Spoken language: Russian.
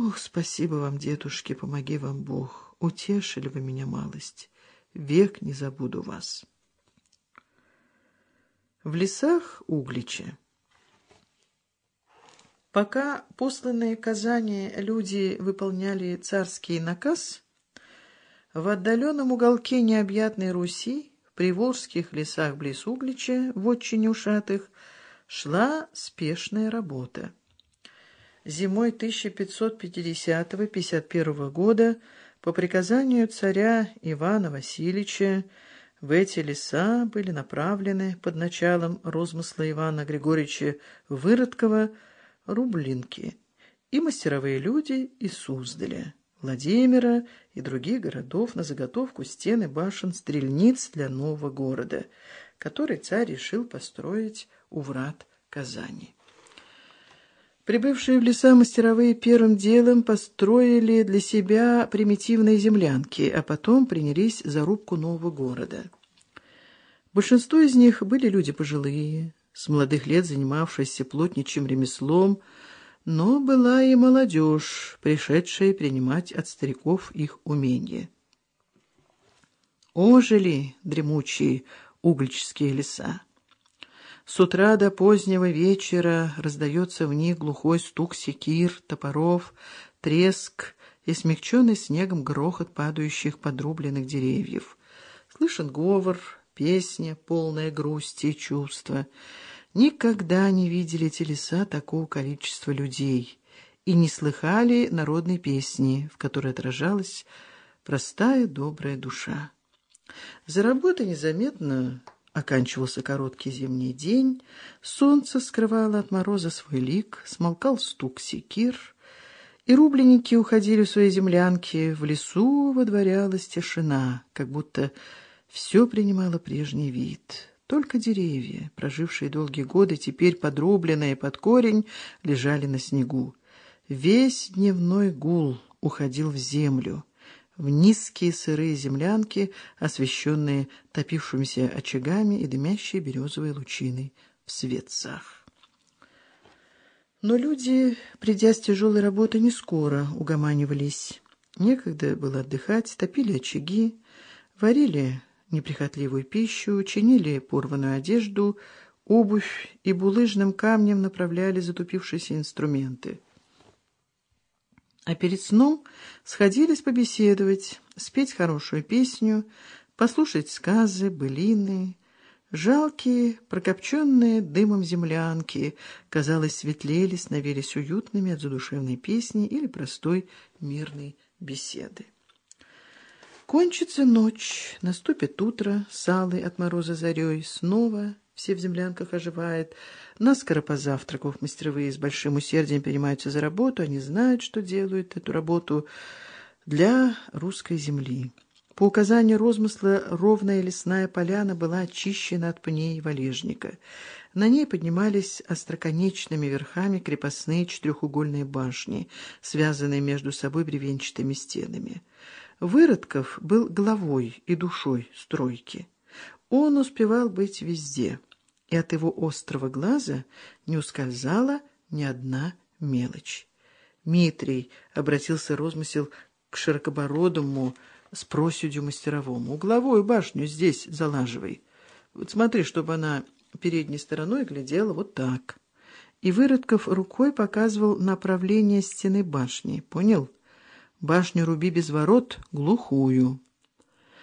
Ох, спасибо вам, дедушки, помоги вам Бог. Утешили вы меня малость. Век не забуду вас. В лесах Углича. Пока посланные Казани люди выполняли царский наказ, в отдаленном уголке необъятной Руси, в приволжских лесах близ Углича, в очень ушатых, шла спешная работа. Зимой 1550-51 года по приказанию царя Ивана Васильевича в эти леса были направлены под началом розмысла Ивана Григорьевича Выродкова рублинки и мастеровые люди из Суздаля, Владимира и других городов на заготовку стены башен стрельниц для нового города, который царь решил построить у врат Казани. Прибывшие в леса мастеровые первым делом построили для себя примитивные землянки, а потом принялись за рубку нового города. Большинство из них были люди пожилые, с молодых лет занимавшаяся плотничьим ремеслом, но была и молодежь, пришедшая принимать от стариков их умения. Ожили дремучие углические леса. С утра до позднего вечера раздается в них глухой стук секир, топоров, треск и смягченный снегом грохот падающих подрубленных деревьев. Слышен говор, песня, полная грусти и чувства — никогда не видели эти леса такого количества людей и не слыхали народной песни, в которой отражалась простая добрая душа. За работой незаметно оканчивался короткий зимний день, солнце скрывало от мороза свой лик, смолкал стук секир, и рубленники уходили в свои землянки, в лесу водворялась тишина, как будто все принимало прежний вид. Только деревья, прожившие долгие годы, теперь подрубленные под корень, лежали на снегу. Весь дневной гул уходил в землю, в низкие сырые землянки, освещенные топившимися очагами и дымящей березовой лучиной в светцах. Но люди, придя с тяжелой работы, не скоро угоманивались. Некогда было отдыхать, топили очаги, варили неприхотливую пищу, чинили порванную одежду, обувь и булыжным камнем направляли затупившиеся инструменты. А перед сном сходились побеседовать, спеть хорошую песню, послушать сказы, былины. Жалкие, прокопченные дымом землянки, казалось, светлели, становились уютными от задушевной песни или простой мирной беседы. Кончится ночь, наступит утро, салы от мороза зарей, снова все в землянках оживает. Наскоро позавтракав, мастеровые с большим усердием принимаются за работу, они знают, что делают эту работу для русской земли. По указанию розмысла ровная лесная поляна была очищена от пней валежника. На ней поднимались остроконечными верхами крепостные четырехугольные башни, связанные между собой бревенчатыми стенами. Выродков был главой и душой стройки. Он успевал быть везде, и от его острого глаза не ускользала ни одна мелочь. Митрий обратился розмысел к широкобородому с проседью мастеровому. «Угловую башню здесь залаживай. Вот смотри, чтобы она передней стороной глядела вот так». И Выродков рукой показывал направление стены башни. «Понял?» Башню руби без ворот, глухую.